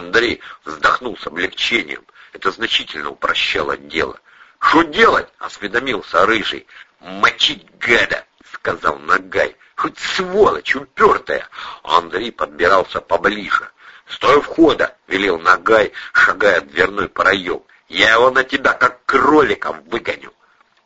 Андрей вздохнул с облегчением. Это значительно упрощало дело. «Что делать?» — осведомился Рыжий. «Мочить гада!» — сказал Нагай. «Хоть сволочь упертая!» Андрей подбирался поближе. «Стой у входа!» — велел Нагай, шагая дверной проем. «Я его на тебя, как кроликов, выгоню!»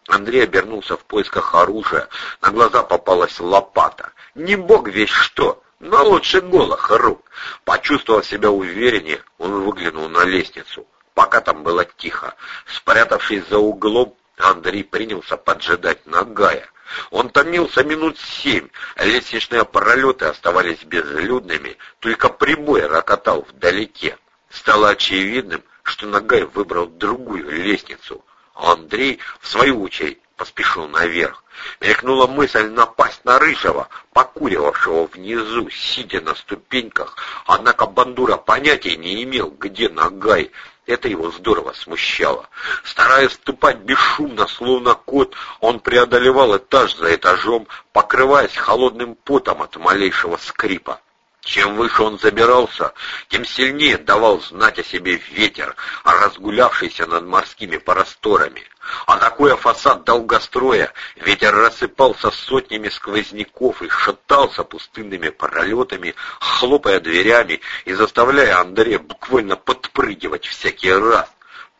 Андрей обернулся в поисках оружия. На глаза попалась лопата. Не бог весь что, но лучше голых рук. Почувствовав себя увереннее, он выглянул на лестницу. Пока там было тихо. Спрятавшись за углом, Андрей принялся поджидать Нагая. Он томился минут семь, лестничные пролеты оставались безлюдными, только прибой рокотал вдалеке. Стало очевидным, что Нагай выбрал другую лестницу — Андрей, в свою очередь, поспешил наверх. Мелькнула мысль напасть на Рыжего, покуривавшего внизу, сидя на ступеньках, однако Бандура понятия не имел, где Нагай. Это его здорово смущало. Стараясь ступать бесшумно, словно кот, он преодолевал этаж за этажом, покрываясь холодным потом от малейшего скрипа. Чем выше он забирался, тем сильнее давал знать о себе ветер, разгулявшийся над морскими просторами. А такой фасад долгостроя ветер рассыпался сотнями сквозняков и шатался пустынными пролетами, хлопая дверями и заставляя Андрея буквально подпрыгивать всякий раз.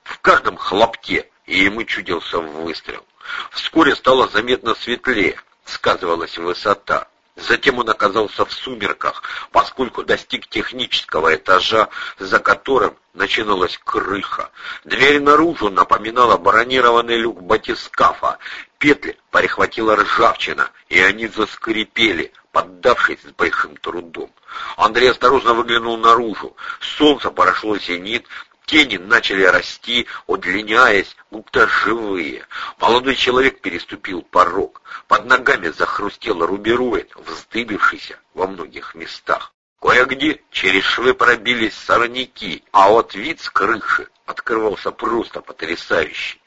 В каждом хлопке и ему чудился выстрел. Вскоре стало заметно светлее, сказывалась высота. Затем он оказался в сумерках, поскольку достиг технического этажа, за которым начиналась крыха. Дверь наружу напоминала бронированный люк батискафа. Петли перехватила ржавчина, и они заскрипели, поддавшись с большим трудом. Андрей осторожно выглянул наружу. Солнце порошло зенит, Тени начали расти, удлиняясь, будто живые. Молодой человек переступил порог. Под ногами захрустел рубероид, вздыбившийся во многих местах. Кое-где через швы пробились сорняки, а вот вид с крыши открывался просто потрясающий.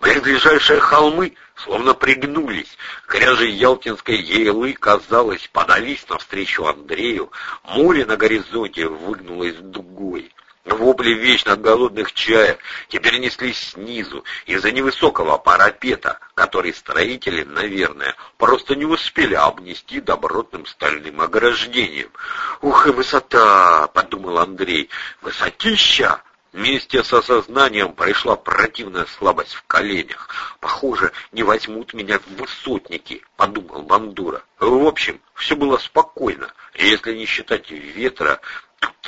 Близлежащие холмы словно пригнулись. Кряжи Ялтинской елы, казалось, подались навстречу Андрею. Море на горизонте выгнулось дугой. Вопли вечно голодных чаек теперь неслись снизу, из-за невысокого парапета, который строители, наверное, просто не успели обнести добротным стальным ограждением. «Ух и высота!» — подумал Андрей. «Высотища!» Вместе с осознанием пришла противная слабость в коленях. «Похоже, не возьмут меня в высотники», — подумал Бандура. В общем, все было спокойно, если не считать ветра,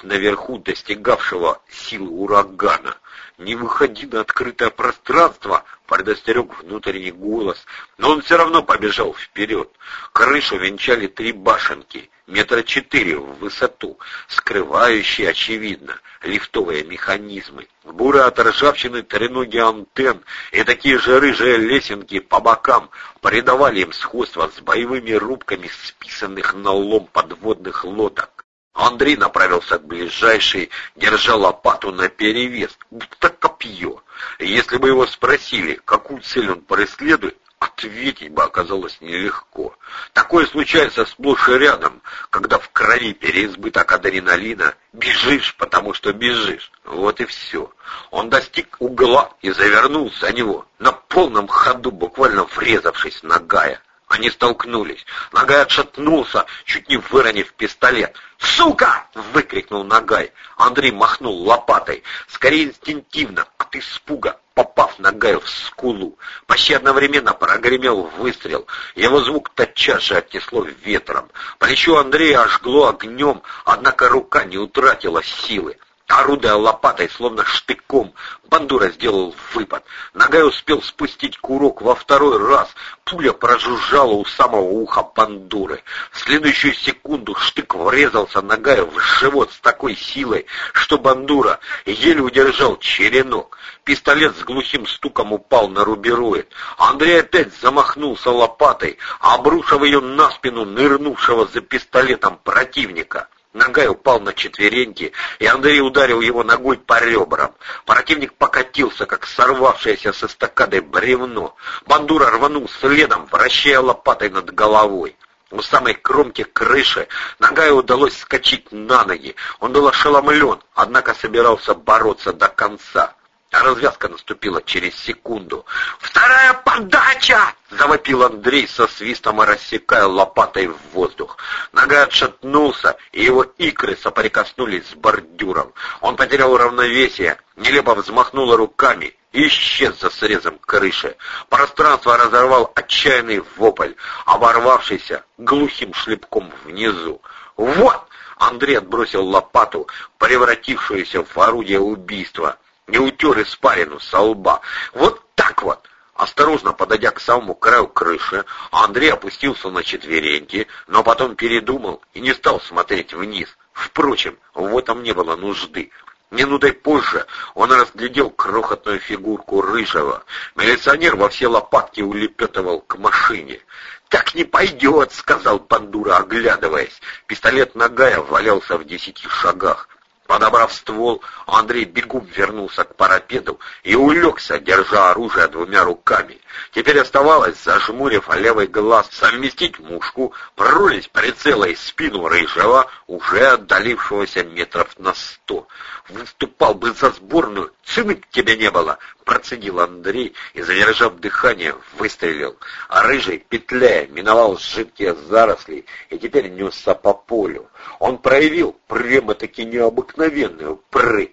наверху достигавшего силы урагана. «Не выходи на открытое пространство!» — предостерег внутренний голос, но он все равно побежал вперед. Крышу венчали три башенки, метра четыре в высоту, скрывающие, очевидно, лифтовые механизмы. Буры от ржавчины треноги антенн и такие же рыжие лесенки по бокам придавали им сходство с боевыми рубками списанных на лом подводных лодок. Андрей направился к ближайшей, держа лопату наперевес, будто копье. Если бы его спросили, какую цель он преследует, ответить бы оказалось нелегко. Такое случается сплошь и рядом, когда в крови переизбыток адреналина, бежишь, потому что бежишь. Вот и все. Он достиг угла и завернул за него, на полном ходу, буквально врезавшись на Гая. Они столкнулись. Нагай отшатнулся, чуть не выронив пистолет. «Сука!» — выкрикнул Нагай. Андрей махнул лопатой, скорее инстинктивно, от испуга, попав Нагаю в скулу. Почти одновременно прогремел выстрел. Его звук тотчас же отнесло ветром. Плечо Андрея ожгло огнем, однако рука не утратила силы. Орудая лопатой, словно штыком, Бандура сделал выпад. Ногай успел спустить курок во второй раз. Пуля прожужжала у самого уха Бандуры. В следующую секунду штык врезался Нагаю в живот с такой силой, что Бандура еле удержал черенок. Пистолет с глухим стуком упал на рубероид. Андрей опять замахнулся лопатой, обрушив ее на спину нырнувшего за пистолетом противника. Ногай упал на четвереньки, и Андрей ударил его ногой по ребрам. Противник покатился, как сорвавшееся со стакадой бревно. Бандура рванул следом, вращая лопатой над головой. У самой кромки крыши Нагаю удалось скачать на ноги. Он был ошеломлен, однако собирался бороться до конца. Развязка наступила через секунду. «Вторая подача!» — завопил Андрей со свистом, рассекая лопатой в воздух. Нога отшатнулся, и его икры соприкоснулись с бордюром. Он потерял равновесие, нелепо взмахнул руками и исчез за срезом крыши. Пространство разорвал отчаянный вопль, оборвавшийся глухим шлепком внизу. «Вот!» — Андрей отбросил лопату, превратившуюся в орудие убийства не утер испарину со лба. Вот так вот! Осторожно подойдя к самому краю крыши, Андрей опустился на четвереньки, но потом передумал и не стал смотреть вниз. Впрочем, в этом не было нужды. Минутой позже он разглядел крохотную фигурку рыжего. Милиционер во все лопатки улепетывал к машине. «Так не пойдет», — сказал Пандура, оглядываясь. Пистолет Нагая валялся в десяти шагах. Подобрав ствол, Андрей бегом вернулся к парапету и улегся, держа оружие двумя руками. Теперь оставалось, зажмурив левый глаз, совместить мушку, прорулить прицела из спину рыжего, уже отдалившегося метров на сто. Выступал бы за сборную, цены тебе не было, процедил Андрей и, задержав дыхание, выстрелил. А рыжий, петляя, миновал жидкие заросли и теперь несся по полю. Он проявил прямо-таки необыкновенную прыть.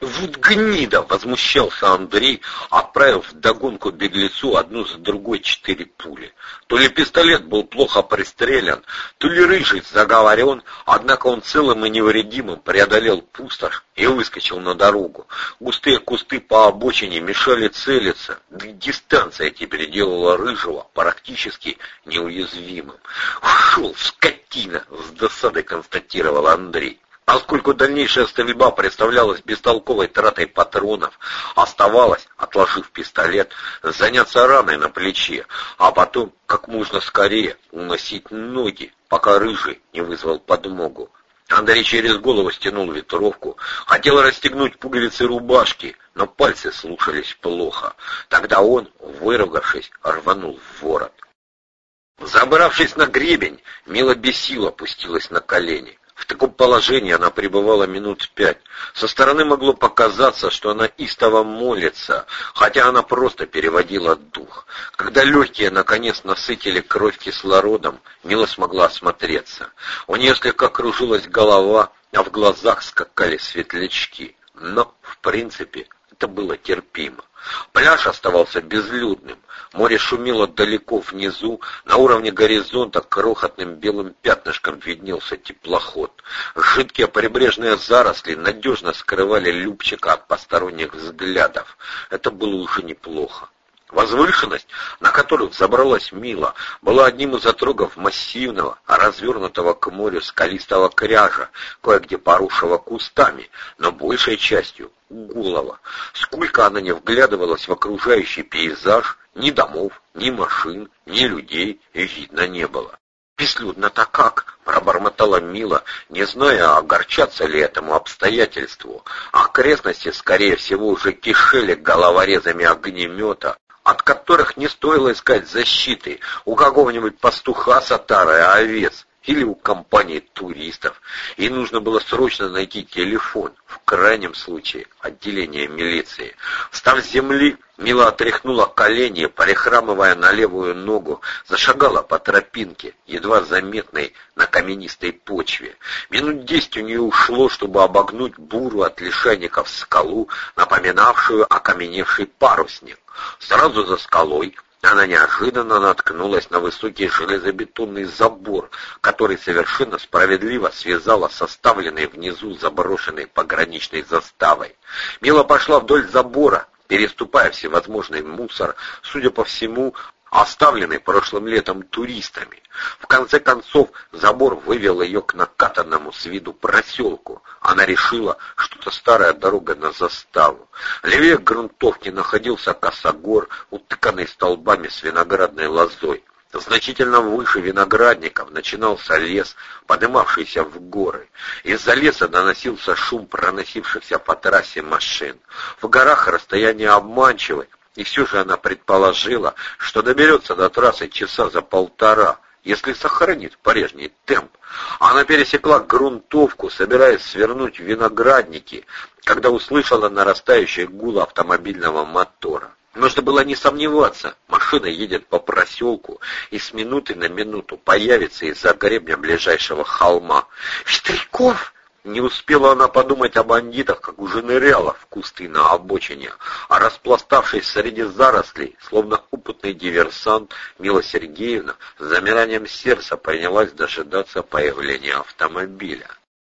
«Вот гнида!» — возмущался Андрей, отправив в догонку беглецу одну за другой четыре пули. То ли пистолет был плохо пристрелян, то ли рыжий заговорен, однако он целым и невредимым преодолел пустошь и выскочил на дорогу. Густые кусты по обочине мешали целиться, да дистанция теперь делала рыжего практически неуязвимым. «Ушел, скотина!» — с досадой констатировал Андрей. Поскольку дальнейшая стрельба представлялась бестолковой тратой патронов, оставалось, отложив пистолет, заняться раной на плече, а потом как можно скорее уносить ноги, пока рыжий не вызвал подмогу. Андрей через голову стянул ветровку, хотел расстегнуть пуговицы рубашки, но пальцы слушались плохо. Тогда он, выругавшись, рванул в ворот. Забравшись на гребень, Мила без сил опустилась на колени. В таком положении она пребывала минут пять. Со стороны могло показаться, что она истово молится, хотя она просто переводила дух. Когда легкие наконец насытили кровь кислородом, Мила смогла осмотреться. У нее слегка кружилась голова, а в глазах скакали светлячки. Но, в принципе, это было терпимо. Пляж оставался безлюдным. Море шумело далеко внизу, на уровне горизонта крохотным белым пятнышком виднелся теплоход. Жидкие прибрежные заросли надежно скрывали Любчика от посторонних взглядов. Это было уже неплохо. Возвышенность, на которую взобралась Мила, была одним из отрогов массивного, развернутого к морю скалистого кряжа, кое-где поросшего кустами, но большей частью голова. Сколько она не вглядывалась в окружающий пейзаж, ни домов, ни машин, ни людей видно не было. «Беслюдно-то как?» — пробормотала Мила, не зная, огорчаться ли этому обстоятельству. Окрестности, скорее всего, уже кишели головорезами огнемета, от которых не стоило искать защиты. У какого-нибудь пастуха с отарой овец или у компании туристов. И нужно было срочно найти телефон, в крайнем случае отделение милиции. Встав с земли, Мила отряхнула колени, прихрамывая на левую ногу, зашагала по тропинке, едва заметной на каменистой почве. Минут десять у нее ушло, чтобы обогнуть буру от лишайников скалу, напоминавшую окаменевший парусник. Сразу за скалой она неожиданно наткнулась на высокий железобетонный забор, который совершенно справедливо связала с оставленной внизу заброшенной пограничной заставой. Мила пошла вдоль забора, переступая всевозможный мусор, судя по всему, оставленный прошлым летом туристами. В конце концов, забор вывел ее к накатанному с виду проселку. Она решила, что это старая дорога на заставу. Левее грунтовки находился косогор, утыканный столбами с виноградной лозой. Значительно выше виноградников начинался лес, поднимавшийся в горы. Из-за леса доносился шум проносившихся по трассе машин. В горах расстояние обманчивое, и все же она предположила, что доберется до трассы часа за полтора, если сохранит прежний темп. Она пересекла грунтовку, собираясь свернуть в виноградники, когда услышала нарастающий гул автомобильного мотора. Нужно было не сомневаться. Машина едет по проселку и с минуты на минуту появится из-за гребня ближайшего холма. «Штриков!» Не успела она подумать о бандитах, как уже ныряла в кусты на обочине, а распластавшись среди зарослей, словно опытный диверсант, Мила Сергеевна с замиранием сердца принялась дожидаться появления автомобиля.